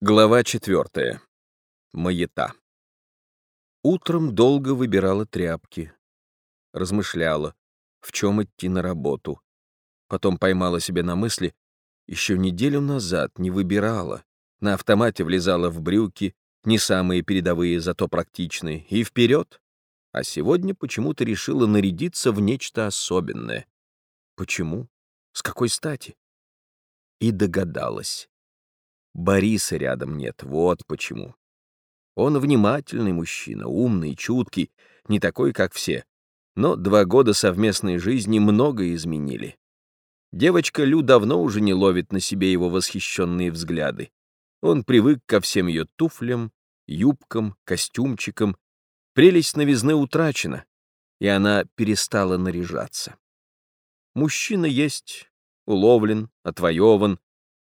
Глава четвертая. Маята. Утром долго выбирала тряпки. Размышляла, в чем идти на работу. Потом поймала себя на мысли, еще неделю назад не выбирала. На автомате влезала в брюки, не самые передовые, зато практичные, и вперед. А сегодня почему-то решила нарядиться в нечто особенное. Почему? С какой стати? И догадалась. Бориса рядом нет, вот почему. Он внимательный мужчина, умный, чуткий, не такой, как все. Но два года совместной жизни многое изменили. Девочка Лю давно уже не ловит на себе его восхищенные взгляды. Он привык ко всем ее туфлям, юбкам, костюмчикам. Прелесть новизны утрачена, и она перестала наряжаться. Мужчина есть, уловлен, отвоеван,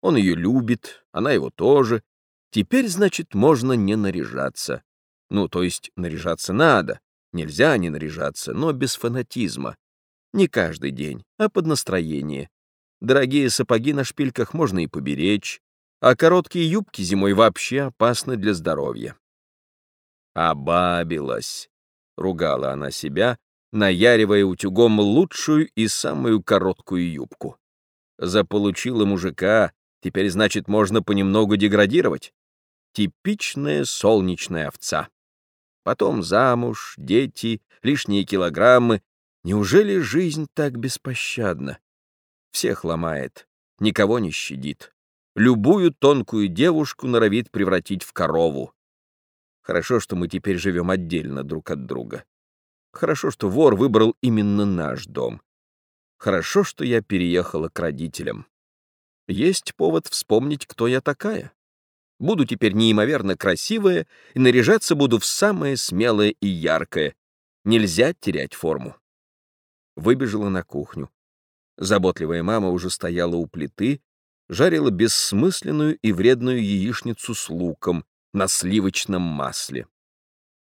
он ее любит, она его тоже. Теперь, значит, можно не наряжаться. Ну, то есть наряжаться надо. Нельзя не наряжаться, но без фанатизма. Не каждый день, а под настроение. Дорогие сапоги на шпильках можно и поберечь, а короткие юбки зимой вообще опасны для здоровья. «Обабилась», — ругала она себя, наяривая утюгом лучшую и самую короткую юбку. Заполучила мужика, Теперь, значит, можно понемногу деградировать? Типичная солнечная овца. Потом замуж, дети, лишние килограммы. Неужели жизнь так беспощадна? Всех ломает, никого не щадит. Любую тонкую девушку норовит превратить в корову. Хорошо, что мы теперь живем отдельно друг от друга. Хорошо, что вор выбрал именно наш дом. Хорошо, что я переехала к родителям. Есть повод вспомнить, кто я такая. Буду теперь неимоверно красивая и наряжаться буду в самое смелое и яркое. Нельзя терять форму. Выбежала на кухню. Заботливая мама уже стояла у плиты, жарила бессмысленную и вредную яичницу с луком на сливочном масле.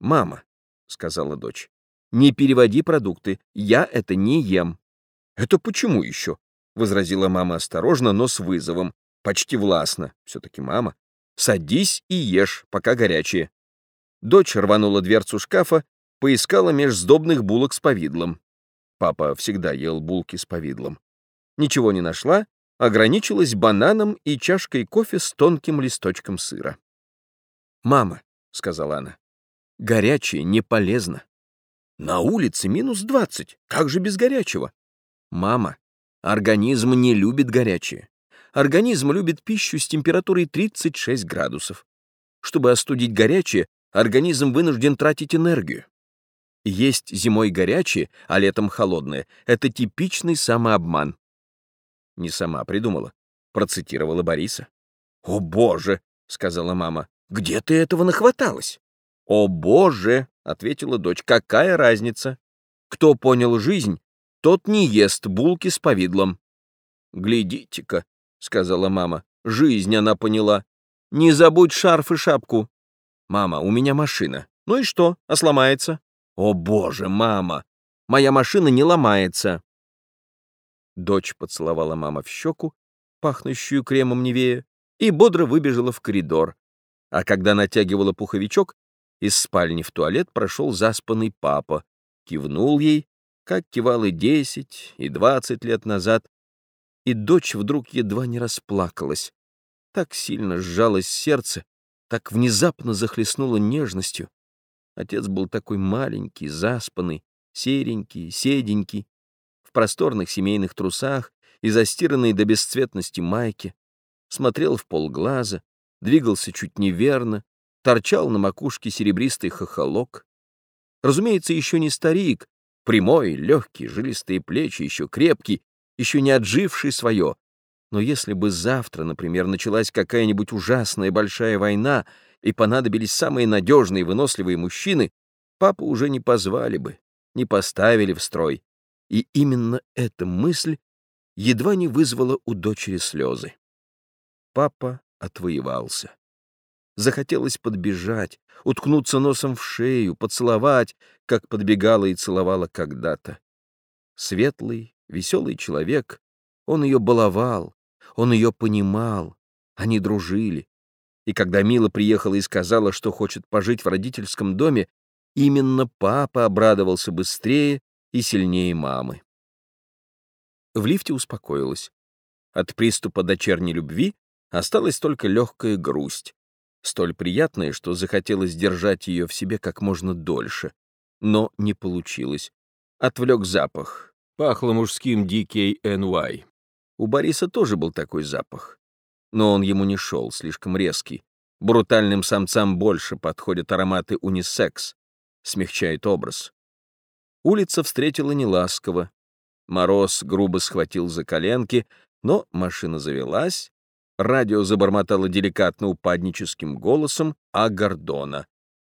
«Мама», — сказала дочь, — «не переводи продукты, я это не ем». «Это почему еще?» — возразила мама осторожно, но с вызовом, почти властно. Все-таки мама. «Садись и ешь, пока горячие». Дочь рванула дверцу шкафа, поискала меж сдобных булок с повидлом. Папа всегда ел булки с повидлом. Ничего не нашла, ограничилась бананом и чашкой кофе с тонким листочком сыра. «Мама», — сказала она, — «горячее не полезно. На улице минус двадцать, как же без горячего?» «Мама, Организм не любит горячее. Организм любит пищу с температурой 36 градусов. Чтобы остудить горячее, организм вынужден тратить энергию. Есть зимой горячее, а летом холодное — это типичный самообман. Не сама придумала, процитировала Бориса. «О, Боже!» — сказала мама. «Где ты этого нахваталась?» «О, Боже!» — ответила дочь. «Какая разница? Кто понял жизнь, тот не ест булки с повидлом. «Глядите-ка», — сказала мама, — «жизнь она поняла. Не забудь шарф и шапку». «Мама, у меня машина. Ну и что, а сломается?» «О, боже, мама! Моя машина не ломается!» Дочь поцеловала мама в щеку, пахнущую кремом Невея, и бодро выбежала в коридор. А когда натягивала пуховичок, из спальни в туалет прошел заспанный папа, кивнул ей как кивал и десять, и двадцать лет назад, и дочь вдруг едва не расплакалась. Так сильно сжалось сердце, так внезапно захлестнуло нежностью. Отец был такой маленький, заспанный, серенький, седенький, в просторных семейных трусах и застиранной до бесцветности майке, смотрел в полглаза, двигался чуть неверно, торчал на макушке серебристый хохолок. Разумеется, еще не старик, Прямой, легкий, жилистые плечи, еще крепкий, еще не отживший свое. Но если бы завтра, например, началась какая-нибудь ужасная большая война и понадобились самые надежные и выносливые мужчины, папу уже не позвали бы, не поставили в строй. И именно эта мысль едва не вызвала у дочери слезы. Папа отвоевался. Захотелось подбежать, уткнуться носом в шею, поцеловать, как подбегала и целовала когда-то. Светлый, веселый человек, он ее баловал, он ее понимал, они дружили. И когда Мила приехала и сказала, что хочет пожить в родительском доме, именно папа обрадовался быстрее и сильнее мамы. В лифте успокоилась. От приступа дочерней любви осталась только легкая грусть, столь приятная, что захотелось держать ее в себе как можно дольше. Но не получилось. Отвлек запах. Пахло мужским DKNY. У Бориса тоже был такой запах. Но он ему не шел, слишком резкий. Брутальным самцам больше подходят ароматы унисекс. Смягчает образ. Улица встретила неласково. Мороз грубо схватил за коленки, но машина завелась, радио забормотало деликатно упадническим голосом, а Гордона.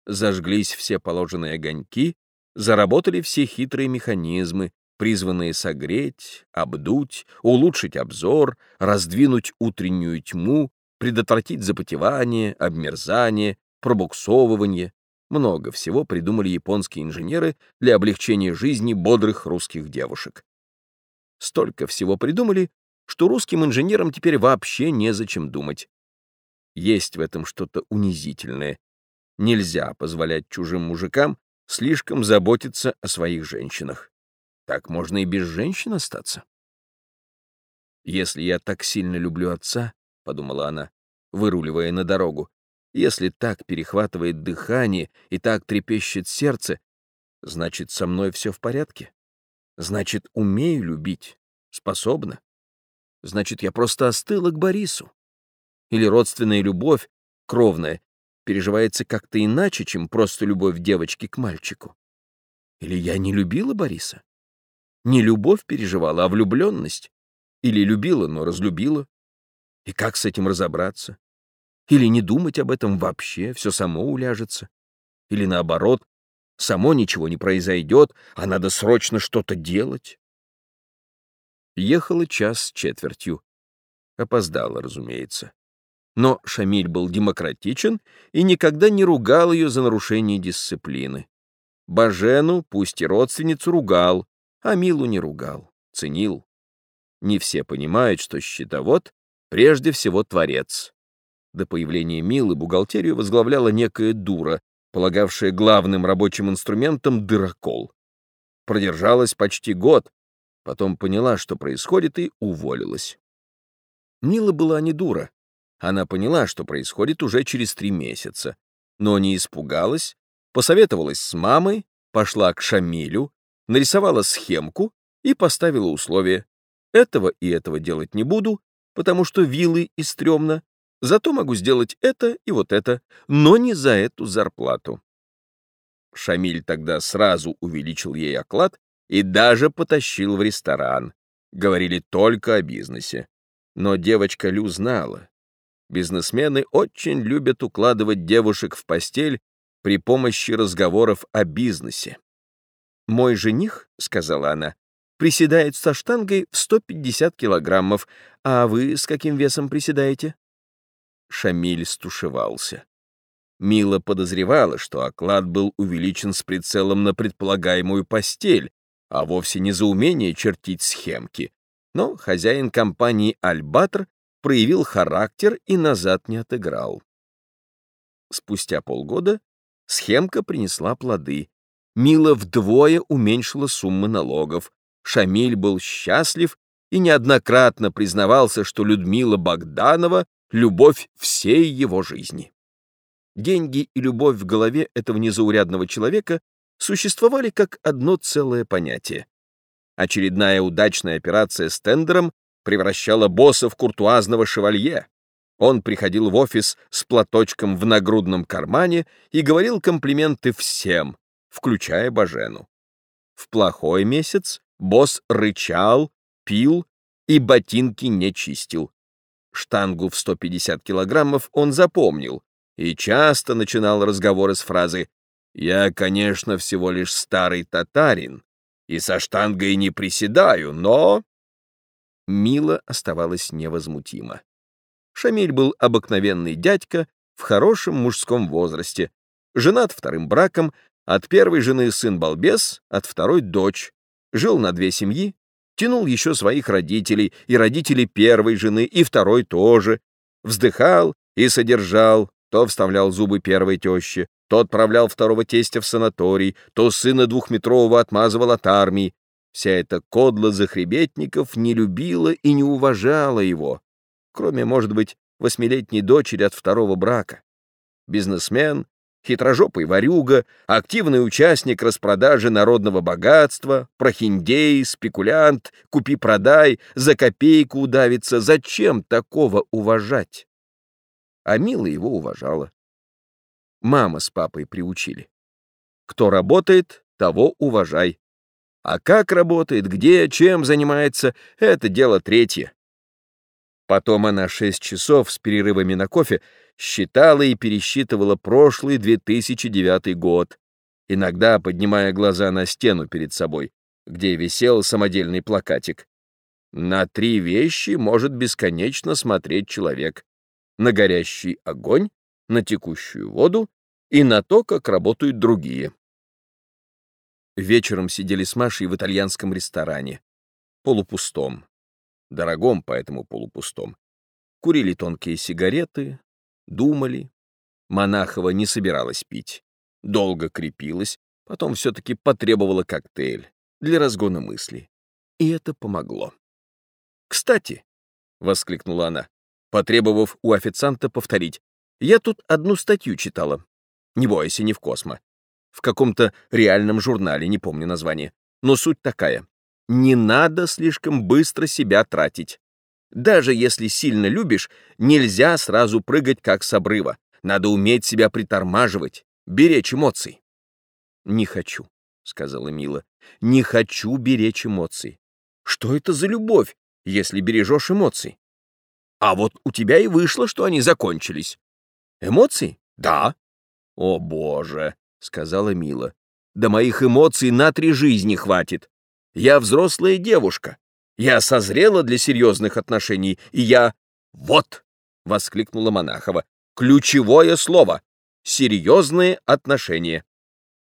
Зажглись все положенные огоньки, заработали все хитрые механизмы, призванные согреть, обдуть, улучшить обзор, раздвинуть утреннюю тьму, предотвратить запотевание, обмерзание, пробуксовывание. Много всего придумали японские инженеры для облегчения жизни бодрых русских девушек. Столько всего придумали, что русским инженерам теперь вообще незачем думать. Есть в этом что-то унизительное. Нельзя позволять чужим мужикам слишком заботиться о своих женщинах. Так можно и без женщин остаться. «Если я так сильно люблю отца», — подумала она, выруливая на дорогу, «если так перехватывает дыхание и так трепещет сердце, значит, со мной все в порядке. Значит, умею любить, способна. Значит, я просто остыла к Борису. Или родственная любовь, кровная, переживается как-то иначе, чем просто любовь девочки к мальчику. Или я не любила Бориса? Не любовь переживала, а влюбленность. Или любила, но разлюбила. И как с этим разобраться? Или не думать об этом вообще, все само уляжется? Или наоборот, само ничего не произойдет, а надо срочно что-то делать? Ехала час с четвертью. Опоздала, разумеется. Но Шамиль был демократичен и никогда не ругал ее за нарушение дисциплины. Бажену, пусть и родственницу, ругал, а Милу не ругал, ценил. Не все понимают, что счетовод прежде всего творец. До появления Милы бухгалтерию возглавляла некая дура, полагавшая главным рабочим инструментом дырокол. Продержалась почти год, потом поняла, что происходит, и уволилась. Мила была не дура. Она поняла, что происходит уже через три месяца, но не испугалась, посоветовалась с мамой, пошла к Шамилю, нарисовала схемку и поставила условие. Этого и этого делать не буду, потому что вилы и стрёмно, зато могу сделать это и вот это, но не за эту зарплату. Шамиль тогда сразу увеличил ей оклад и даже потащил в ресторан. Говорили только о бизнесе. Но девочка Лю знала. Бизнесмены очень любят укладывать девушек в постель при помощи разговоров о бизнесе. «Мой жених, — сказала она, — приседает со штангой в 150 килограммов, а вы с каким весом приседаете?» Шамиль стушевался. Мила подозревала, что оклад был увеличен с прицелом на предполагаемую постель, а вовсе не за умение чертить схемки. Но хозяин компании «Альбатр» проявил характер и назад не отыграл. Спустя полгода схемка принесла плоды, Мила вдвое уменьшила суммы налогов. Шамиль был счастлив и неоднократно признавался, что Людмила Богданова — любовь всей его жизни. Деньги и любовь в голове этого незаурядного человека существовали как одно целое понятие. Очередная удачная операция с тендером превращала босса в куртуазного шевалье. Он приходил в офис с платочком в нагрудном кармане и говорил комплименты всем, включая Бажену. В плохой месяц босс рычал, пил и ботинки не чистил. Штангу в 150 килограммов он запомнил и часто начинал разговоры с фразы «Я, конечно, всего лишь старый татарин и со штангой не приседаю, но...» Мила оставалась невозмутима. Шамиль был обыкновенный дядька в хорошем мужском возрасте, женат вторым браком, от первой жены сын-балбес, от второй — дочь. Жил на две семьи, тянул еще своих родителей, и родителей первой жены, и второй тоже. Вздыхал и содержал, То вставлял зубы первой тещи, то отправлял второго тестя в санаторий, то сына двухметрового отмазывал от армии. Вся эта кодла захребетников не любила и не уважала его, кроме, может быть, восьмилетней дочери от второго брака. Бизнесмен, хитрожопый ворюга, активный участник распродажи народного богатства, прохиндей, спекулянт, купи-продай, за копейку удавиться. Зачем такого уважать? А Мила его уважала. Мама с папой приучили. Кто работает, того уважай. А как работает, где, чем занимается — это дело третье. Потом она шесть часов с перерывами на кофе считала и пересчитывала прошлый 2009 год, иногда поднимая глаза на стену перед собой, где висел самодельный плакатик. На три вещи может бесконечно смотреть человек. На горящий огонь, на текущую воду и на то, как работают другие. Вечером сидели с Машей в итальянском ресторане, полупустом, дорогом, поэтому полупустом. Курили тонкие сигареты, думали. Монахова не собиралась пить. Долго крепилась, потом все-таки потребовала коктейль для разгона мыслей. И это помогло. «Кстати», — воскликнула она, потребовав у официанта повторить, «я тут одну статью читала. Не бойся, не в Космо. В каком-то реальном журнале, не помню название. Но суть такая. Не надо слишком быстро себя тратить. Даже если сильно любишь, нельзя сразу прыгать как с обрыва. Надо уметь себя притормаживать, беречь эмоций. «Не хочу», — сказала Мила. «Не хочу беречь эмоций. Что это за любовь, если бережешь эмоции? А вот у тебя и вышло, что они закончились. Эмоции? Да. О, боже, сказала Мила. Да моих эмоций на три жизни хватит. Я взрослая девушка. Я созрела для серьезных отношений, и я... Вот! — воскликнула Монахова. Ключевое слово — серьезные отношения.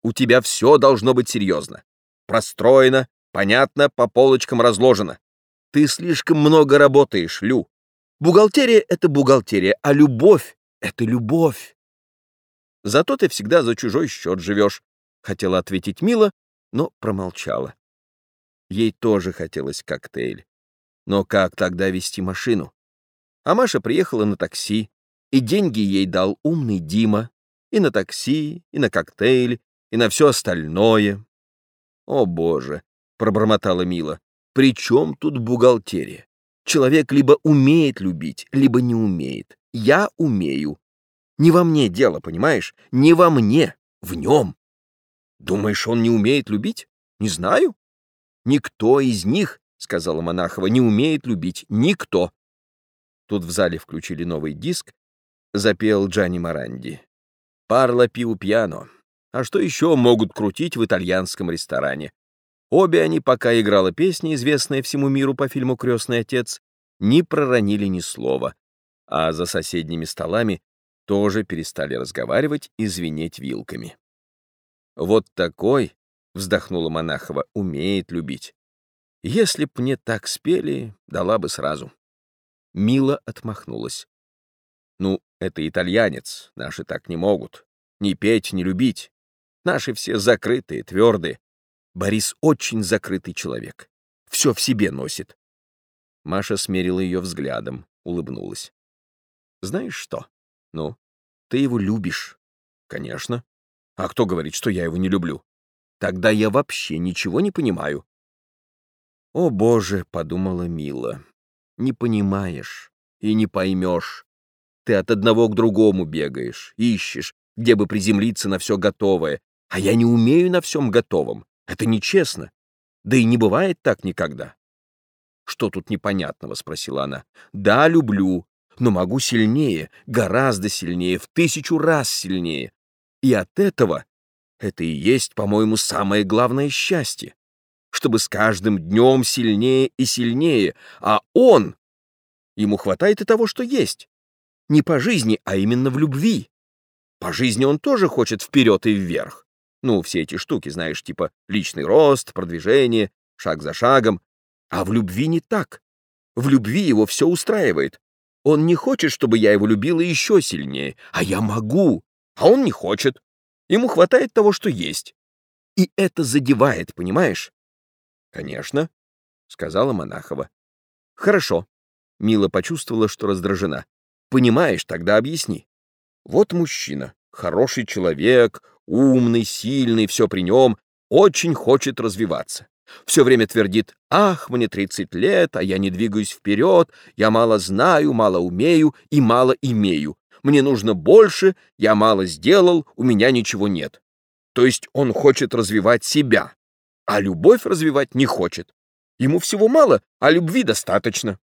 У тебя все должно быть серьезно. Простроено, понятно, по полочкам разложено. Ты слишком много работаешь, Лю. Бухгалтерия — это бухгалтерия, а любовь — это любовь. Зато ты всегда за чужой счет живешь, — хотела ответить Мила, но промолчала. Ей тоже хотелось коктейль. Но как тогда вести машину? А Маша приехала на такси, и деньги ей дал умный Дима, и на такси, и на коктейль, и на все остальное. «О, Боже!» — пробормотала Мила. «При чем тут бухгалтерия? Человек либо умеет любить, либо не умеет. Я умею. Не во мне дело, понимаешь? Не во мне, в нем. Думаешь, он не умеет любить? Не знаю. Никто из них, сказала Монахова, не умеет любить. Никто. Тут в зале включили новый диск, запел Джани Маранди. Парло пиу пьяно. А что еще могут крутить в итальянском ресторане? Обе они, пока играла песня, известная всему миру по фильму «Крестный отец», не проронили ни слова, а за соседними столами тоже перестали разговаривать и звенеть вилками. Вот такой, — вздохнула Монахова, — умеет любить. Если б мне так спели, дала бы сразу. Мила отмахнулась. Ну, это итальянец, наши так не могут. Ни петь, ни любить. Наши все закрытые, твердые. Борис очень закрытый человек. Все в себе носит. Маша смерила ее взглядом, улыбнулась. Знаешь что? Ну, ты его любишь. Конечно. А кто говорит, что я его не люблю? Тогда я вообще ничего не понимаю. «О, Боже!» — подумала Мила. «Не понимаешь и не поймешь. Ты от одного к другому бегаешь, ищешь, где бы приземлиться на все готовое, а я не умею на всем готовом. Это нечестно. Да и не бывает так никогда». «Что тут непонятного?» — спросила она. «Да, люблю, но могу сильнее, гораздо сильнее, в тысячу раз сильнее. И от этого это и есть, по-моему, самое главное счастье. Чтобы с каждым днем сильнее и сильнее, а он... Ему хватает и того, что есть. Не по жизни, а именно в любви. По жизни он тоже хочет вперед и вверх. Ну, все эти штуки, знаешь, типа личный рост, продвижение, шаг за шагом. А в любви не так. В любви его все устраивает. Он не хочет, чтобы я его любила еще сильнее, а я могу, а он не хочет. Ему хватает того, что есть. И это задевает, понимаешь? Конечно, сказала Монахова. Хорошо. Мила почувствовала, что раздражена. Понимаешь, тогда объясни. Вот мужчина, хороший человек, умный, сильный, все при нем, очень хочет развиваться. Все время твердит «Ах, мне 30 лет, а я не двигаюсь вперед, я мало знаю, мало умею и мало имею. Мне нужно больше, я мало сделал, у меня ничего нет». То есть он хочет развивать себя, а любовь развивать не хочет. Ему всего мало, а любви достаточно.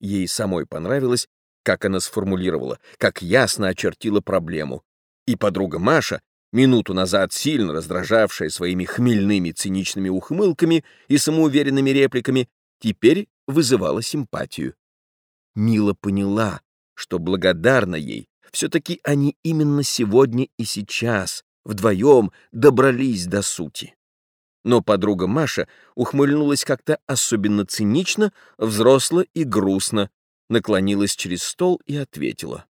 Ей самой понравилось, как она сформулировала, как ясно очертила проблему. И подруга Маша, минуту назад сильно раздражавшая своими хмельными циничными ухмылками и самоуверенными репликами, теперь вызывала симпатию. Мила поняла, что благодарна ей, все-таки они именно сегодня и сейчас вдвоем добрались до сути. Но подруга Маша ухмыльнулась как-то особенно цинично, взросло и грустно, наклонилась через стол и ответила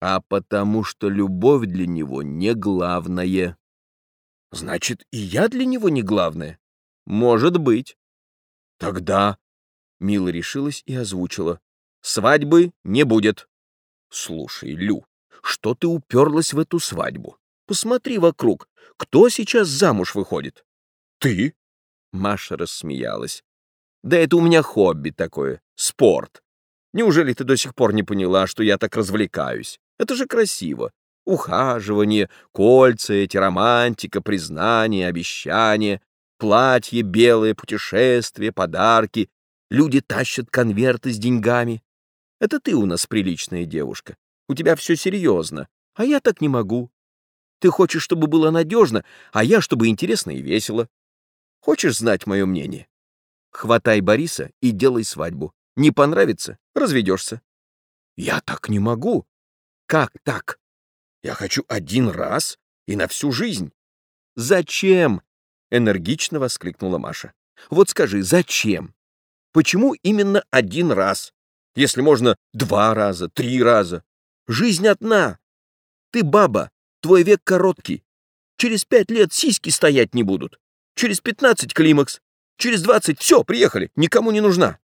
а потому что любовь для него не главное. Значит, и я для него не главное? Может быть. Тогда... Мила решилась и озвучила. Свадьбы не будет. Слушай, Лю, что ты уперлась в эту свадьбу? Посмотри вокруг. Кто сейчас замуж выходит? Ты? Маша рассмеялась. Да это у меня хобби такое, спорт. Неужели ты до сих пор не поняла, что я так развлекаюсь? Это же красиво. Ухаживание, кольца эти, романтика, признание, обещание, платье белое, путешествие, подарки. Люди тащат конверты с деньгами. Это ты у нас приличная девушка. У тебя все серьезно, а я так не могу. Ты хочешь, чтобы было надежно, а я, чтобы интересно и весело. Хочешь знать мое мнение? Хватай Бориса и делай свадьбу. Не понравится — разведешься. Я так не могу. Как так? Я хочу один раз и на всю жизнь. Зачем? Энергично воскликнула Маша. Вот скажи, зачем? Почему именно один раз? Если можно два раза, три раза. Жизнь одна. Ты баба, твой век короткий. Через пять лет сиськи стоять не будут. Через пятнадцать климакс. Через двадцать все, приехали, никому не нужна.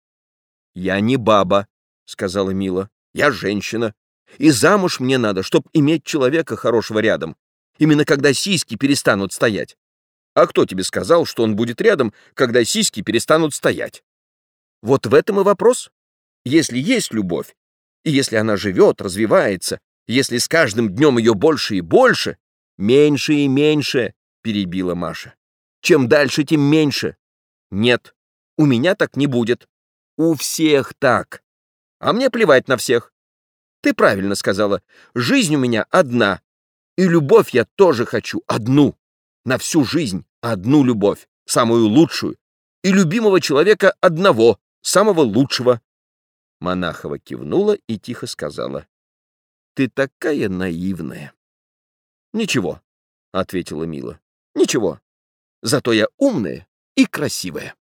Я не баба, сказала Мила. Я женщина. И замуж мне надо, чтобы иметь человека хорошего рядом. Именно когда сиськи перестанут стоять. А кто тебе сказал, что он будет рядом, когда сиськи перестанут стоять? Вот в этом и вопрос. Если есть любовь, и если она живет, развивается, если с каждым днем ее больше и больше, меньше и меньше, перебила Маша. Чем дальше, тем меньше. Нет, у меня так не будет. У всех так. А мне плевать на всех. Ты правильно сказала. Жизнь у меня одна. И любовь я тоже хочу одну. На всю жизнь одну любовь, самую лучшую. И любимого человека одного, самого лучшего. Монахова кивнула и тихо сказала. Ты такая наивная. Ничего, ответила Мила. Ничего. Зато я умная и красивая.